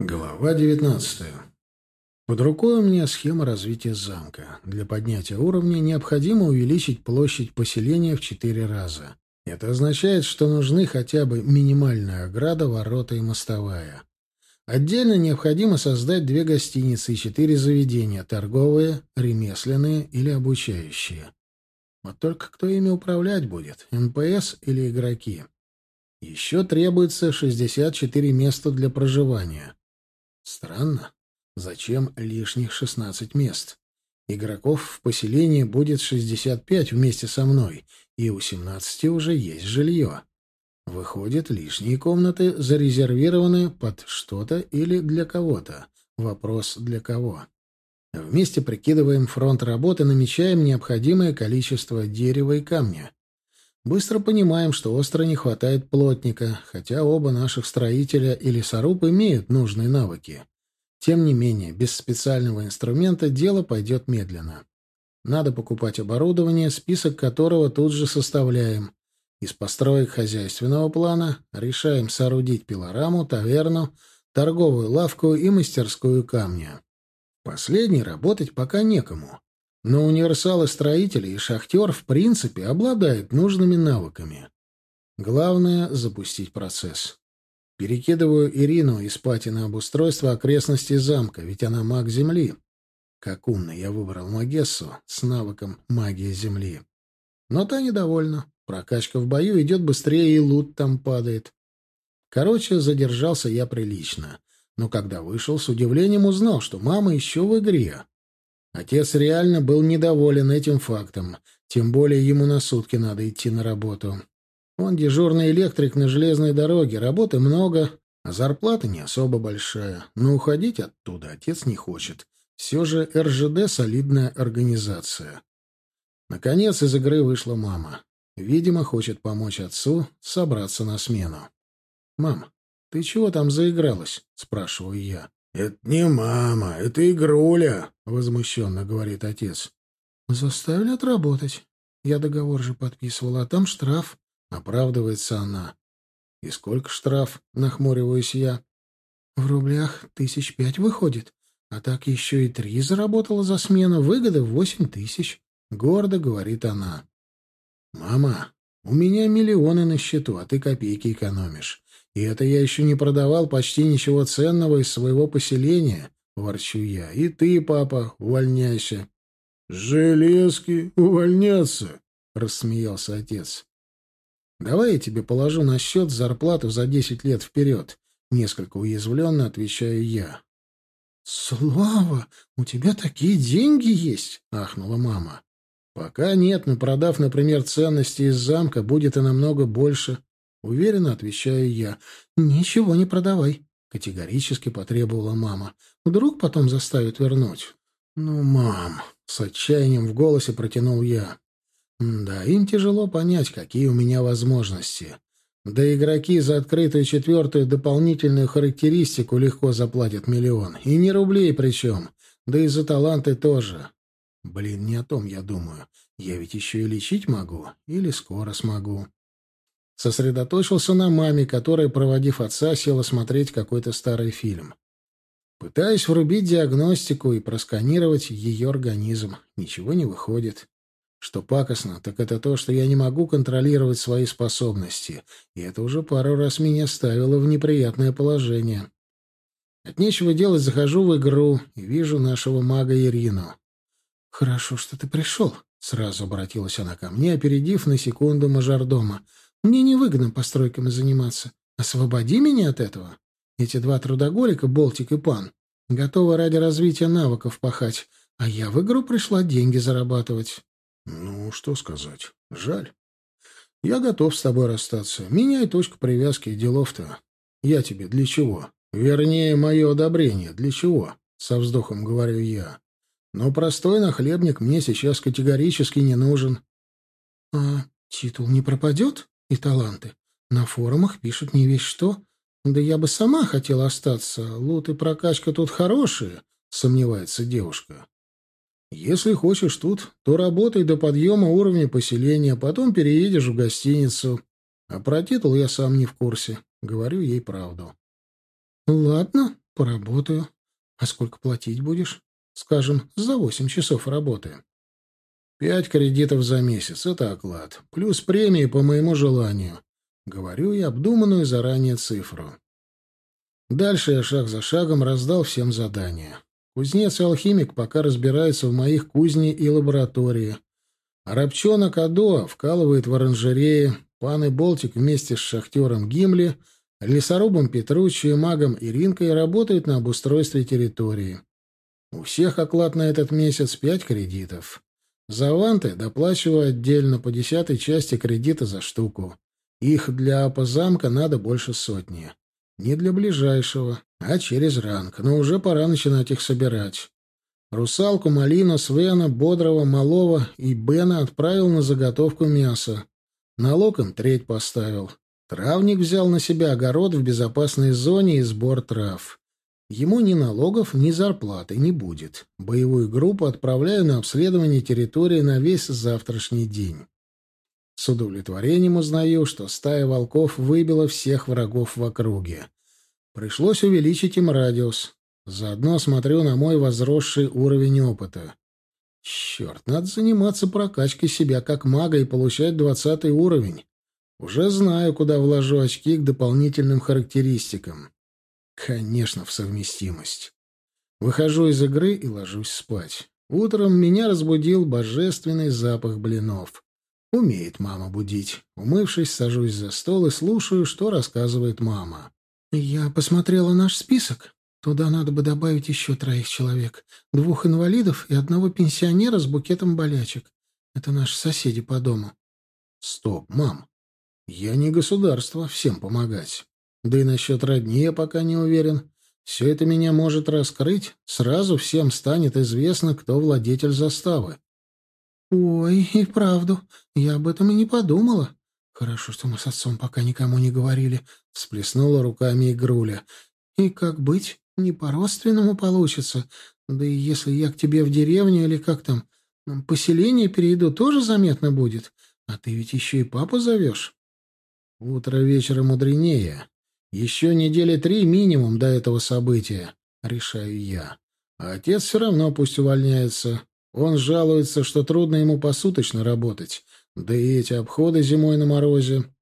Глава 19. Под рукой у меня схема развития замка. Для поднятия уровня необходимо увеличить площадь поселения в четыре раза. Это означает, что нужны хотя бы минимальная ограда, ворота и мостовая. Отдельно необходимо создать две гостиницы и четыре заведения – торговые, ремесленные или обучающие. Вот только кто ими управлять будет – НПС или игроки? Еще требуется 64 места для проживания. Странно. Зачем лишних 16 мест? Игроков в поселении будет 65 вместе со мной, и у 17 уже есть жилье. Выходит, лишние комнаты зарезервированы под что-то или для кого-то. Вопрос для кого? Вместе прикидываем фронт работы, намечаем необходимое количество дерева и камня. Быстро понимаем, что остро не хватает плотника, хотя оба наших строителя и лесоруб имеют нужные навыки. Тем не менее, без специального инструмента дело пойдет медленно. Надо покупать оборудование, список которого тут же составляем. Из построек хозяйственного плана решаем соорудить пилораму, таверну, торговую лавку и мастерскую камня. Последней работать пока некому. Но универсалы-строители и шахтер в принципе обладают нужными навыками. Главное — запустить процесс. Перекидываю Ирину из пати на обустройство окрестностей замка, ведь она маг Земли. Как умно я выбрал Магессу с навыком магии Земли. Но та недовольна. Прокачка в бою идет быстрее, и лут там падает. Короче, задержался я прилично. Но когда вышел, с удивлением узнал, что мама еще в игре. Отец реально был недоволен этим фактом, тем более ему на сутки надо идти на работу. Он дежурный электрик на железной дороге, работы много, а зарплата не особо большая. Но уходить оттуда отец не хочет. Все же РЖД — солидная организация. Наконец из игры вышла мама. Видимо, хочет помочь отцу собраться на смену. «Мам, ты чего там заигралась?» — спрашиваю я. «Это не мама, это игруля», — возмущенно говорит отец. «Заставили отработать. Я договор же подписывала, а там штраф», — оправдывается она. «И сколько штраф?» — нахмуриваюсь я. «В рублях тысяч пять выходит, а так еще и три заработала за смену, выгода восемь тысяч», — гордо говорит она. «Мама, у меня миллионы на счету, а ты копейки экономишь. И это я еще не продавал почти ничего ценного из своего поселения, — ворчу я. И ты, папа, увольняйся. — Железки, увольняться, — рассмеялся отец. — Давай я тебе положу на счет зарплату за десять лет вперед, — несколько уязвленно отвечаю я. — Слава, у тебя такие деньги есть, — ахнула мама. — Пока нет, но продав, например, ценности из замка, будет и намного больше, Уверенно отвечаю я. «Ничего не продавай», — категорически потребовала мама. «Вдруг потом заставят вернуть». «Ну, мам», — с отчаянием в голосе протянул я. «Да, им тяжело понять, какие у меня возможности. Да игроки за открытую четвертую дополнительную характеристику легко заплатят миллион. И не рублей причем. Да и за таланты тоже. Блин, не о том я думаю. Я ведь еще и лечить могу. Или скоро смогу. Сосредоточился на маме, которая, проводив отца, села смотреть какой-то старый фильм. Пытаюсь врубить диагностику и просканировать ее организм. Ничего не выходит. Что пакостно, так это то, что я не могу контролировать свои способности, и это уже пару раз меня ставило в неприятное положение. От нечего делать захожу в игру и вижу нашего мага Ирину. «Хорошо, что ты пришел», — сразу обратилась она ко мне, опередив на секунду мажордома. Мне невыгодно постройками заниматься. Освободи меня от этого. Эти два трудоголика, Болтик и Пан, готовы ради развития навыков пахать, а я в игру пришла деньги зарабатывать. Ну, что сказать. Жаль. Я готов с тобой расстаться. Меняй точку привязки делов-то. Я тебе для чего? Вернее, мое одобрение. Для чего? Со вздохом говорю я. Но простой нахлебник мне сейчас категорически не нужен. А титул не пропадет? И таланты. На форумах пишут не весь что. Да я бы сама хотела остаться. Лут и прокачка тут хорошие, сомневается девушка. Если хочешь тут, то работай до подъема уровня поселения, потом переедешь в гостиницу. А про титул я сам не в курсе. Говорю ей правду. Ладно, Поработаю. А сколько платить будешь? Скажем, за восемь часов работы. Пять кредитов за месяц — это оклад. Плюс премии по моему желанию. Говорю я обдуманную заранее цифру. Дальше я шаг за шагом раздал всем задания. Кузнец и алхимик пока разбираются в моих кузне и лаборатории. Рабчонок Адо вкалывает в оранжерее, пан и Болтик вместе с шахтером Гимли, лесорубом Петруччи и магом Иринкой работают на обустройстве территории. У всех оклад на этот месяц пять кредитов. За аванты доплачиваю отдельно по десятой части кредита за штуку. Их для апозамка надо больше сотни. Не для ближайшего, а через ранг, но уже пора начинать их собирать. Русалку, Малину, Свена, Бодрого, Малова и Бена отправил на заготовку мяса. Налог им треть поставил. Травник взял на себя огород в безопасной зоне и сбор трав. Ему ни налогов, ни зарплаты не будет. Боевую группу отправляю на обследование территории на весь завтрашний день. С удовлетворением узнаю, что стая волков выбила всех врагов в округе. Пришлось увеличить им радиус. Заодно смотрю на мой возросший уровень опыта. Черт, надо заниматься прокачкой себя как мага и получать двадцатый уровень. Уже знаю, куда вложу очки к дополнительным характеристикам. Конечно, в совместимость. Выхожу из игры и ложусь спать. Утром меня разбудил божественный запах блинов. Умеет мама будить. Умывшись, сажусь за стол и слушаю, что рассказывает мама. «Я посмотрела наш список. Туда надо бы добавить еще троих человек. Двух инвалидов и одного пенсионера с букетом болячек. Это наши соседи по дому». «Стоп, мам. Я не государство всем помогать. Да и насчет родни я пока не уверен. Все это меня может раскрыть. Сразу всем станет известно, кто владетель заставы. «Ой, и правду, я об этом и не подумала. Хорошо, что мы с отцом пока никому не говорили», — всплеснула руками Игруля. «И как быть? Не по-родственному получится. Да и если я к тебе в деревню или как там, поселение перейду, тоже заметно будет. А ты ведь еще и папу зовешь». «Утро вечера мудренее. Еще недели три минимум до этого события», — решаю я. А отец все равно пусть увольняется. Он жалуется, что трудно ему посуточно работать, да и эти обходы зимой на морозе.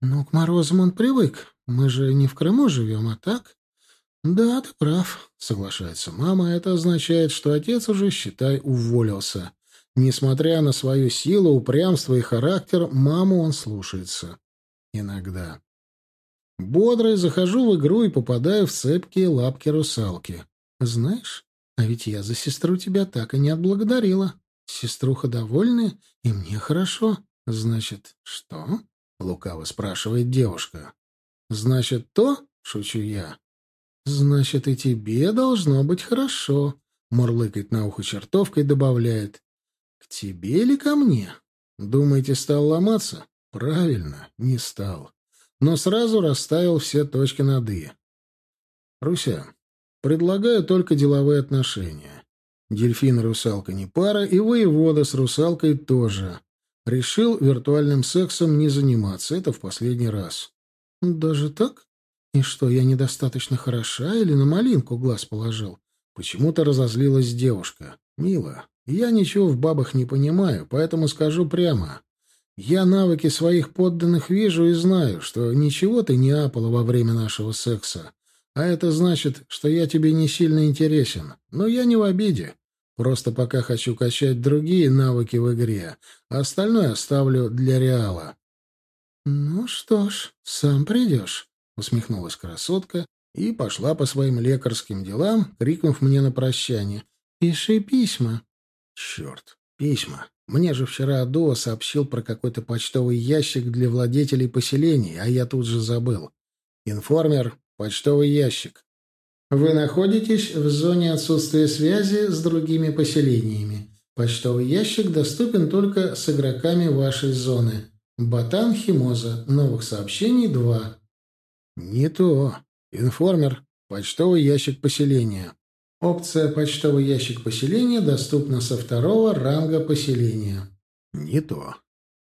Ну, к морозам он привык. Мы же не в Крыму живем, а так? Да, ты прав, соглашается мама. Это означает, что отец уже, считай, уволился. Несмотря на свою силу, упрямство и характер, маму он слушается. Иногда. Бодрый захожу в игру и попадаю в цепкие лапки русалки. Знаешь, а ведь я за сестру тебя так и не отблагодарила. Сеструха довольна, и мне хорошо. Значит, что? Лукаво спрашивает девушка. Значит, то, шучу я. Значит, и тебе должно быть хорошо. Мурлыкает на ухо чертовка и добавляет. К тебе или ко мне? Думаете, стал ломаться? Правильно, не стал. Но сразу расставил все точки над «и». Руся, Предлагаю только деловые отношения. Дельфин и русалка не пара, и воевода с русалкой тоже. Решил виртуальным сексом не заниматься, это в последний раз. Даже так? И что, я недостаточно хороша или на малинку глаз положил? Почему-то разозлилась девушка. Мила, я ничего в бабах не понимаю, поэтому скажу прямо. Я навыки своих подданных вижу и знаю, что ничего ты не апала во время нашего секса. А это значит, что я тебе не сильно интересен. Но я не в обиде. Просто пока хочу качать другие навыки в игре, а остальное оставлю для Реала». «Ну что ж, сам придешь», — усмехнулась красотка и пошла по своим лекарским делам, крикнув мне на прощание. «Пиши письма». «Черт, письма. Мне же вчера Адуа сообщил про какой-то почтовый ящик для владетелей поселений, а я тут же забыл. Информер Почтовый ящик. Вы находитесь в зоне отсутствия связи с другими поселениями. Почтовый ящик доступен только с игроками вашей зоны. Батан Химоза. Новых сообщений 2. Не то. Информер. Почтовый ящик поселения. Опция «Почтовый ящик поселения» доступна со второго ранга поселения. Не то.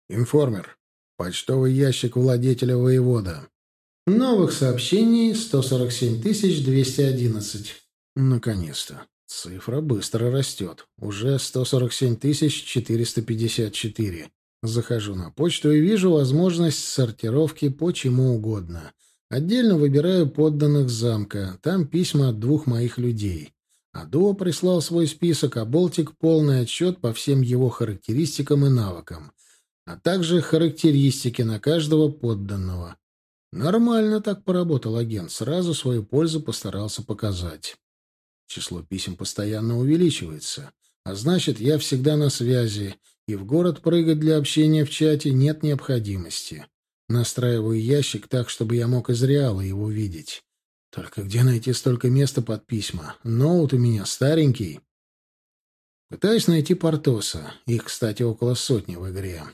Информер. Почтовый ящик владетеля воевода. Новых сообщений 147 211. Наконец-то. Цифра быстро растет. Уже 147 454. Захожу на почту и вижу возможность сортировки по чему угодно. Отдельно выбираю подданных замка. Там письма от двух моих людей. Адо прислал свой список, а Болтик — полный отчет по всем его характеристикам и навыкам, а также характеристики на каждого подданного. Нормально так поработал агент, сразу свою пользу постарался показать. Число писем постоянно увеличивается, а значит, я всегда на связи, и в город прыгать для общения в чате нет необходимости. Настраиваю ящик так, чтобы я мог из реала его видеть. Только где найти столько места под письма? Ноут у меня старенький. Пытаюсь найти Портоса. Их, кстати, около сотни в игре.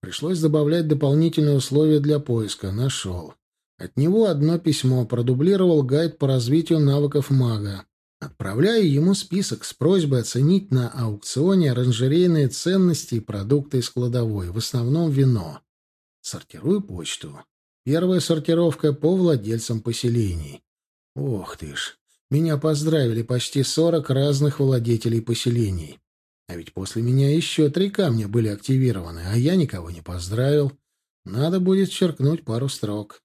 Пришлось добавлять дополнительные условия для поиска. Нашел. От него одно письмо. Продублировал гайд по развитию навыков мага. Отправляю ему список с просьбой оценить на аукционе оранжерейные ценности и продукты из кладовой, в основном вино. Сортирую почту. Первая сортировка по владельцам поселений. Ох ты ж, меня поздравили почти сорок разных владетелей поселений. А ведь после меня еще три камня были активированы, а я никого не поздравил. Надо будет черкнуть пару строк.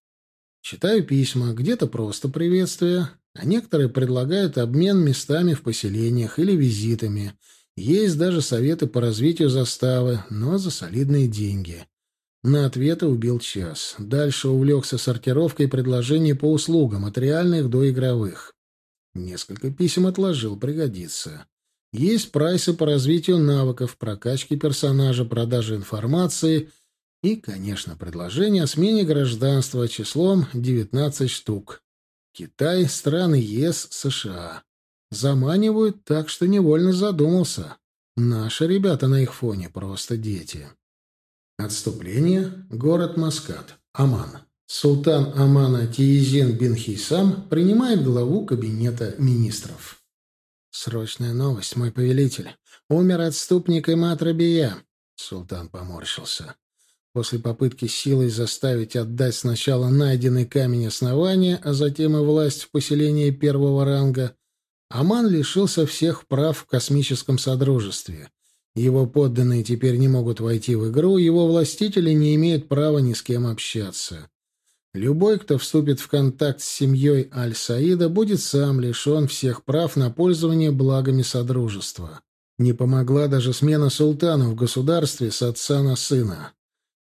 Читаю письма, где-то просто приветствия, а некоторые предлагают обмен местами в поселениях или визитами. Есть даже советы по развитию заставы, но за солидные деньги. На ответы убил час. Дальше увлекся сортировкой предложений по услугам, от реальных до игровых. Несколько писем отложил, пригодится. Есть прайсы по развитию навыков, прокачки персонажа, продаже информации и, конечно, предложение о смене гражданства числом 19 штук. Китай, страны ЕС, США. Заманивают так, что невольно задумался. Наши ребята на их фоне просто дети. Отступление. Город Маскат. Аман. Султан Амана Тиезин бин Хейсам принимает главу кабинета министров. Срочная новость, мой повелитель. Умер отступник Имат Рабия. Султан поморщился. После попытки силой заставить отдать сначала найденный камень основания, а затем и власть в поселении первого ранга, Аман лишился всех прав в космическом содружестве. Его подданные теперь не могут войти в игру, его властители не имеют права ни с кем общаться. Любой, кто вступит в контакт с семьей Аль-Саида, будет сам лишен всех прав на пользование благами Содружества. Не помогла даже смена султана в государстве с отца на сына.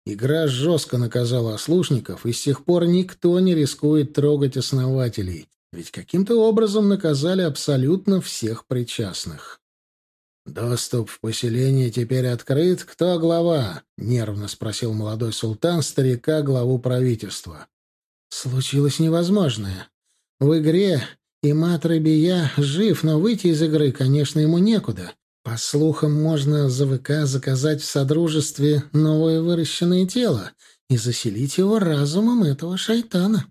Игра жестко наказала ослушников, и с тех пор никто не рискует трогать основателей, ведь каким-то образом наказали абсолютно всех причастных. «Доступ в поселение теперь открыт. Кто глава?» — нервно спросил молодой султан старика, главу правительства. «Случилось невозможное. В игре Имат Рабия жив, но выйти из игры, конечно, ему некуда. По слухам, можно за ВК заказать в Содружестве новое выращенное тело и заселить его разумом этого шайтана».